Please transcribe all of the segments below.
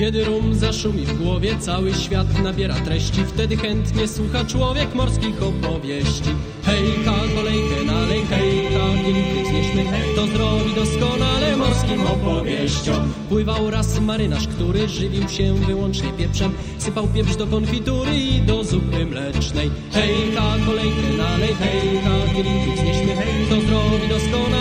Kiedy rum zaszumi w głowie, cały świat nabiera treści, wtedy chętnie słucha człowiek morskich opowieści. Hejka, kolejkę nalej, hejka, kielichy znieśmy, to zdrowi doskonale morskim opowieściom. Pływał raz marynarz, który żywił się wyłącznie pieprzem, sypał pieprz do konfitury i do zupy mlecznej. Hejka, kolejkę nalej, hejka, kielichy znieśmy, to zdrowi doskonale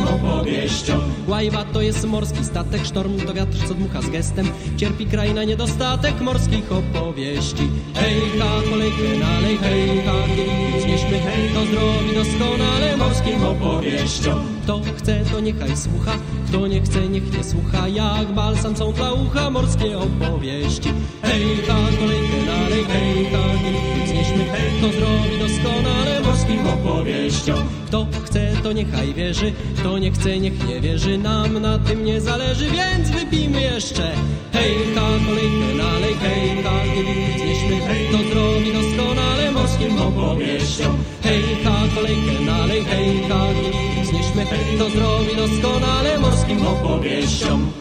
opowieściom. Łajwa to jest morski statek, sztorm to wiatr, co dmucha z gestem, cierpi kraj na niedostatek morskich opowieści. Hejka, kolejkę nalej, hejka, kielichy znieśmy, to zdrowi doskonale morskim opowieściom. Kto chce, to niechaj słucha, kto nie chce, niech nie słucha, jak balsam są dla ucha morskie opowieści. Hejka, kolejkę nalej, hejka, kielichy znieśmy, to zdrowi doskonale opowieściom. Kto chce, to niechaj wierzy, kto nie chce, niech nie wierzy, nam na tym nie zależy, więc wypijmy jeszcze. Hejka, kolejkę nalej, hejka, kielichy znieśmy, to zdrowi doskonale morskim opowieściom. Hejka, kolejkę nalej, hejka, kielichy znieśmy, to zdrowi doskonale morskim opowieściom.